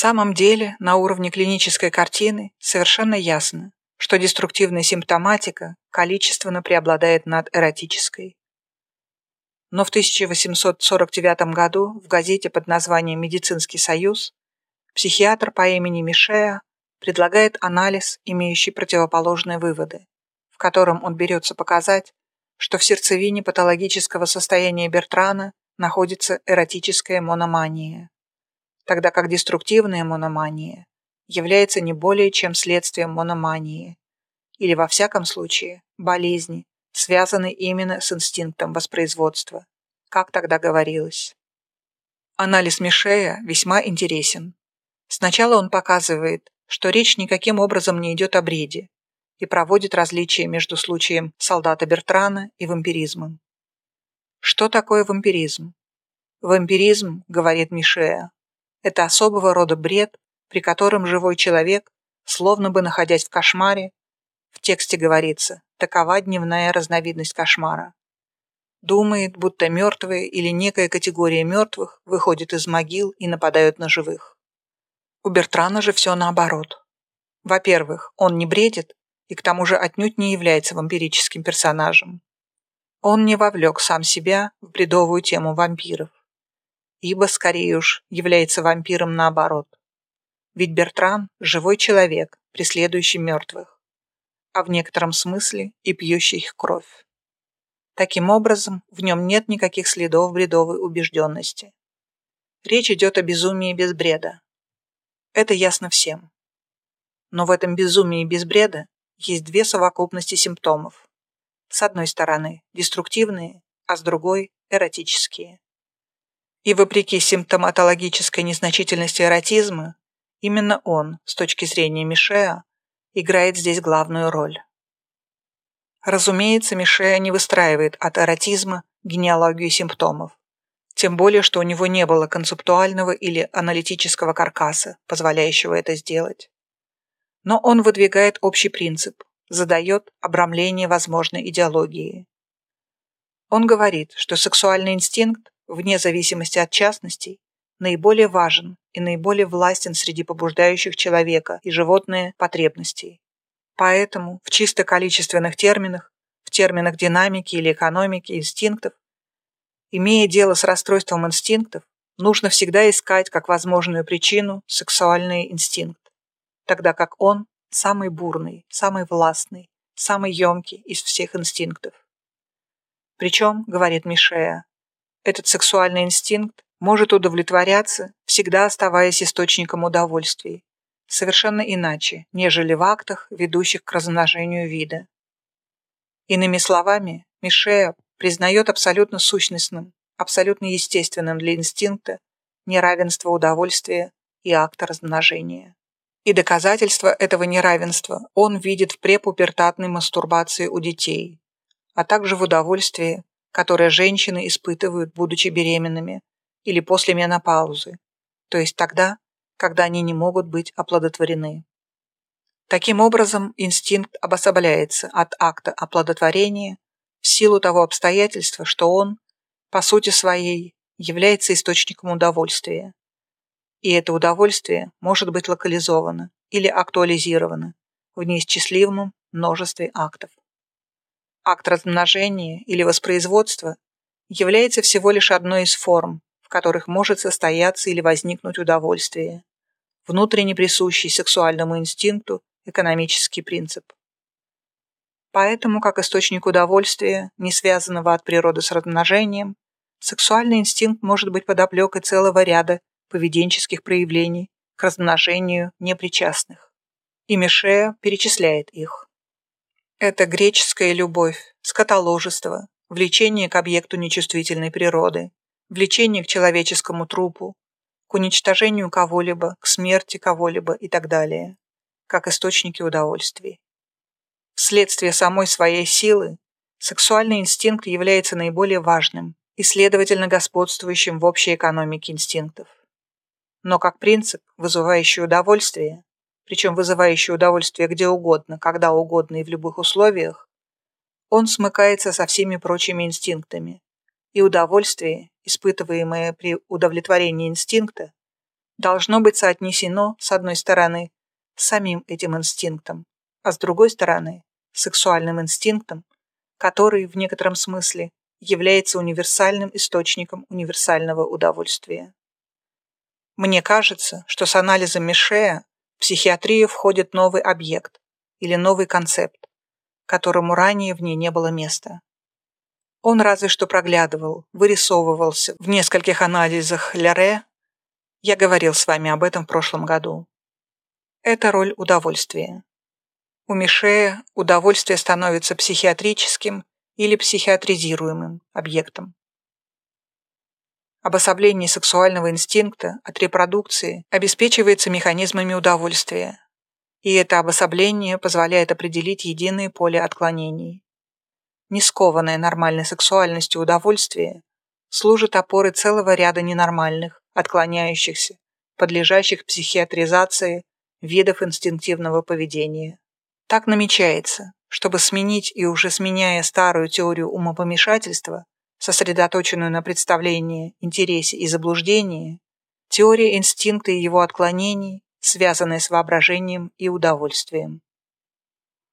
самом деле, на уровне клинической картины совершенно ясно, что деструктивная симптоматика количественно преобладает над эротической. Но в 1849 году в газете под названием «Медицинский союз» психиатр по имени Мишея предлагает анализ, имеющий противоположные выводы, в котором он берется показать, что в сердцевине патологического состояния Бертрана находится эротическая мономания, тогда как деструктивная мономания является не более чем следствием мономании, или во всяком случае болезни, связанной именно с инстинктом воспроизводства, как тогда говорилось. Анализ Мишея весьма интересен. Сначала он показывает, что речь никаким образом не идет о бреде и проводит различия между случаем солдата Бертрана и вампиризмом. Что такое вампиризм? Вампиризм, говорит Мишея, это особого рода бред, при котором живой человек, словно бы находясь в кошмаре, в тексте говорится, такова дневная разновидность кошмара. Думает, будто мертвые или некая категория мертвых выходит из могил и нападают на живых. У Бертрана же все наоборот. Во-первых, он не бредит и к тому же отнюдь не является вампирическим персонажем. Он не вовлек сам себя в бредовую тему вампиров, ибо скорее уж является вампиром наоборот. Ведь Бертран – живой человек, преследующий мертвых, а в некотором смысле и пьющий их кровь. Таким образом, в нем нет никаких следов бредовой убежденности. Речь идет о безумии без бреда. Это ясно всем. Но в этом безумии без бреда есть две совокупности симптомов. С одной стороны – деструктивные, а с другой – эротические. И вопреки симптоматологической незначительности эротизма, Именно он, с точки зрения Мишея, играет здесь главную роль. Разумеется, Мишея не выстраивает от эротизма генеалогию симптомов, тем более, что у него не было концептуального или аналитического каркаса, позволяющего это сделать. Но он выдвигает общий принцип, задает обрамление возможной идеологии. Он говорит, что сексуальный инстинкт, вне зависимости от частностей, наиболее важен и наиболее властен среди побуждающих человека и животные потребностей. Поэтому в чисто количественных терминах, в терминах динамики или экономики инстинктов, имея дело с расстройством инстинктов, нужно всегда искать как возможную причину сексуальный инстинкт, тогда как он самый бурный, самый властный, самый емкий из всех инстинктов. Причем, говорит Мишея, этот сексуальный инстинкт может удовлетворяться, всегда оставаясь источником удовольствий, совершенно иначе, нежели в актах, ведущих к размножению вида. Иными словами, Мишея признает абсолютно сущностным, абсолютно естественным для инстинкта неравенство удовольствия и акта размножения. И доказательство этого неравенства он видит в препубертатной мастурбации у детей, а также в удовольствии, которое женщины испытывают, будучи беременными, или после менопаузы, то есть тогда, когда они не могут быть оплодотворены. Таким образом, инстинкт обособляется от акта оплодотворения в силу того обстоятельства, что он, по сути своей, является источником удовольствия. И это удовольствие может быть локализовано или актуализировано в неисчислимом множестве актов. Акт размножения или воспроизводства является всего лишь одной из форм, которых может состояться или возникнуть удовольствие, внутренне присущий сексуальному инстинкту экономический принцип. Поэтому, как источник удовольствия, не связанного от природы с размножением, сексуальный инстинкт может быть подоплекой целого ряда поведенческих проявлений к размножению непричастных. И Мишея перечисляет их. Это греческая любовь, скотоложество, влечение к объекту нечувствительной природы, влечение к человеческому трупу, к уничтожению кого-либо, к смерти кого-либо и так далее, как источники удовольствий. Вследствие самой своей силы сексуальный инстинкт является наиболее важным и, следовательно, господствующим в общей экономике инстинктов. Но как принцип, вызывающий удовольствие, причем вызывающий удовольствие где угодно, когда угодно и в любых условиях, он смыкается со всеми прочими инстинктами, и удовольствие, испытываемое при удовлетворении инстинкта, должно быть соотнесено, с одной стороны, с самим этим инстинктом, а с другой стороны, с сексуальным инстинктом, который в некотором смысле является универсальным источником универсального удовольствия. Мне кажется, что с анализом Мишея в психиатрию входит новый объект или новый концепт, которому ранее в ней не было места. Он разве что проглядывал, вырисовывался в нескольких анализах Ляре. Я говорил с вами об этом в прошлом году. Это роль удовольствия. У Мишея удовольствие становится психиатрическим или психиатризируемым объектом. Обособление сексуального инстинкта от репродукции обеспечивается механизмами удовольствия, и это обособление позволяет определить единое поле отклонений. Не скованное нормальной сексуальностью удовольствие служит опорой целого ряда ненормальных, отклоняющихся, подлежащих психиатризации видов инстинктивного поведения. Так намечается, чтобы сменить и уже сменяя старую теорию умопомешательства, сосредоточенную на представлении, интересе и заблуждении, теория инстинкта и его отклонений, связанная с воображением и удовольствием.